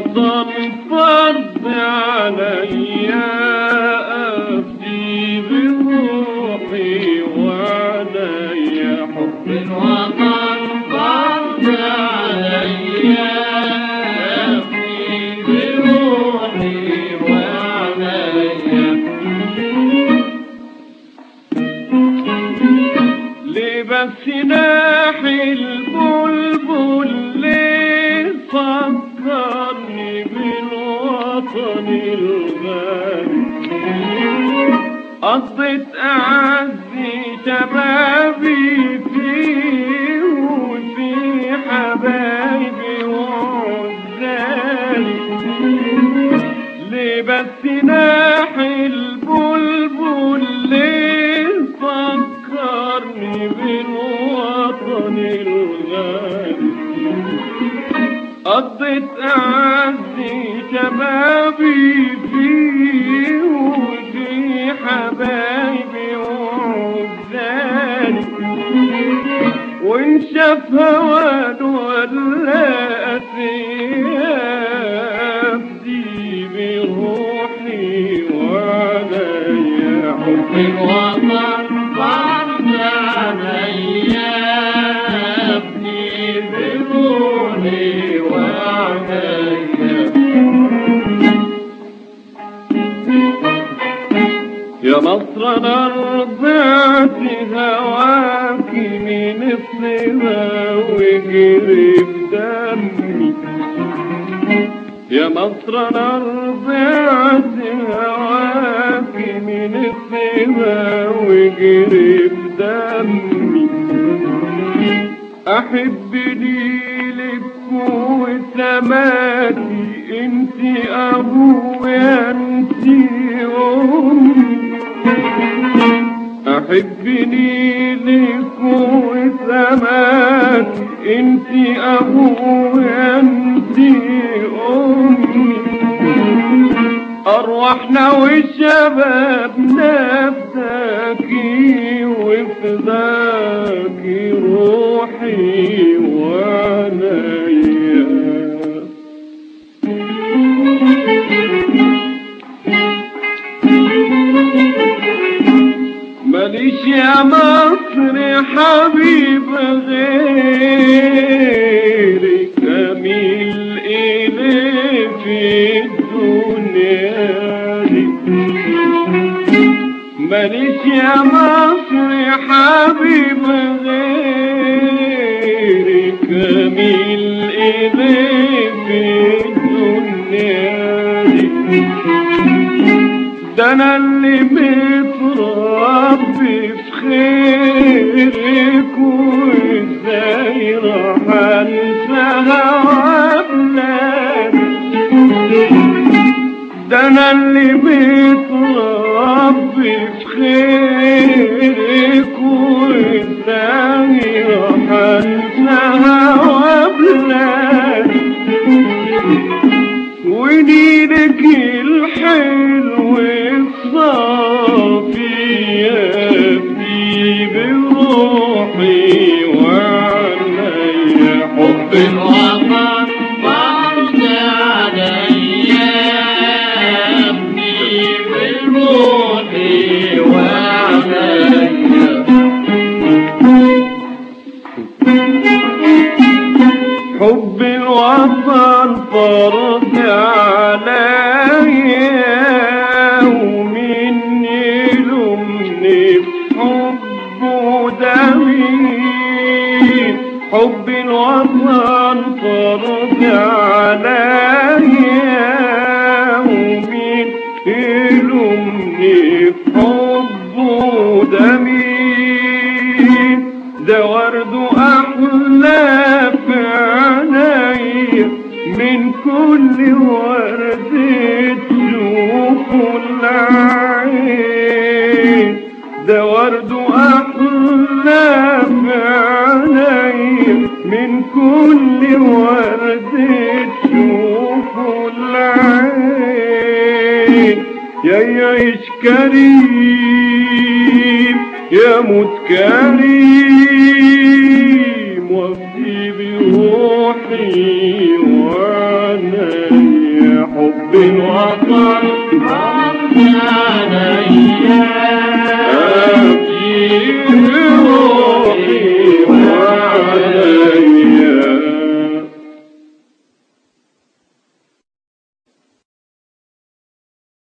رضا الفرد عليا أفدي بروحي وعلي. حب وطن الفرد عليا أفدي بروحي وعلي. لبسنا حلمه بالوطن الغالي قضيت أعزي شبابي فيه وفي حبايبي وعزالي ليه بس ناحي البلبل ليه فكرني بالوطن الغالي. قضيت أعزي شبابي فيه وفي حبايبي وعزالي وإن شاف يا مصر رضعت هواك من الصبا وجري بدمي يا مصر رضعت هواك من الصبا وجري بدمي احب ليلك وسماتي أنت أبويا أرواحنا وشبابنا فداكي وفداكي روحي وعنايا ماليش يا مصر حبيب غيرك أميل إليه في ماليش يا مصر حبيب غيرك أميل إليه في الدنيا دي ده أنا اللي متربي في خيرك وإزاي راح انساها وابلادي ده أنا اللي متربي في خيرك وازاي راح انساها وابلادي حب الوطن فرض عليا ومن يلومني بحبه دمي حب الوطن فرض عليا ومن يلومني كل ورد تشوف العين. ده ورد أحلى في عيني من كل ورد تشوف العين. يا يعيش كريم يا موت كريم. وفي بروحي.